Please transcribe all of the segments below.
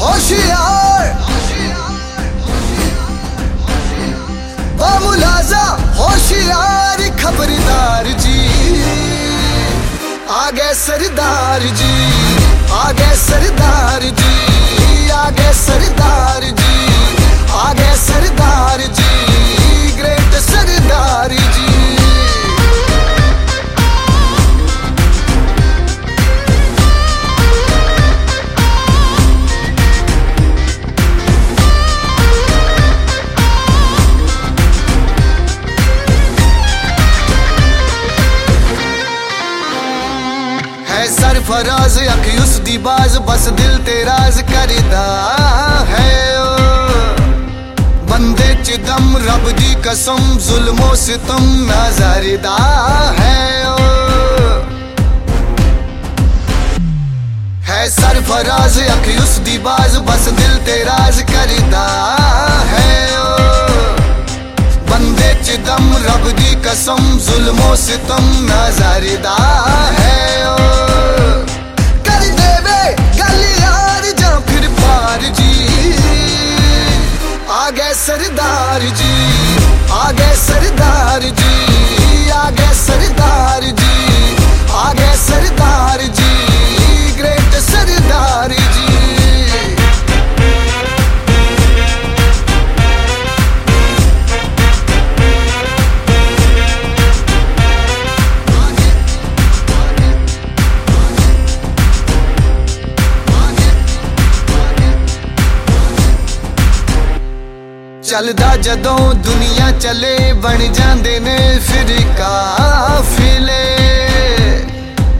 होशियार बामुलाजा होशियार खबरदार जी आगे सरदार जी आ गए सरदार जी। है सरफराज, अख उस दी बाज, बस दिल ते राज करदा है। बंदे च दम, रब दी कसम, जुल्मो सितम नजरदा है। सरफराज, अख उस बस दिल ते राज करदा है। बंदे च दम, रब दी कसम, जुल्मो सितम नजरदा है। ओ सरदार जी आ गए सरदार जी आ गए सरदार ਚੱਲਦਾ ਜਦੋਂ ਦੁਨੀਆ ਚੱਲੇ ਬਣ ਜਾਂਦੇ ਨੇ ਫਿਰ ਕਾਫਿਲੇ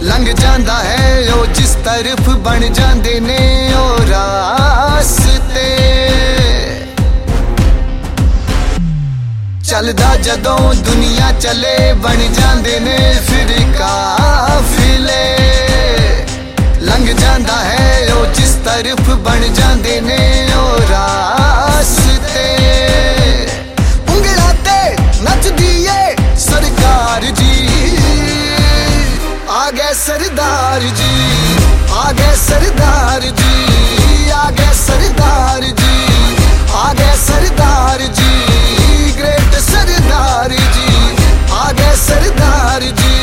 ਲੰਘ ਜਾਂਦਾ ਹੈ ਉਹ ਜਿਸ ਤਰਫ ਬਣ ਜਾਂਦੇ ਨੇ ਉਹ ਰਾਸਤੇ ਚੱਲਦਾ ਜਦੋਂ ਦੁਨੀਆ ਚੱਲੇ ਬਣ ਜਾਂਦੇ ਨੇ ਫਿਰ ਕਾਫਿਲੇ ਲੰਘ ਜਾਂਦਾ ਹੈ ਉਹ ਜਿਸ ਤਰਫ ਬਣ ਜਾਂਦੇ ਨੇ सरदार जी, आ गए सरदार जी, आ गए सरदार जी, आ गए सरदार जी, ग्रेट सरदार जी, आ गए सरदार जी।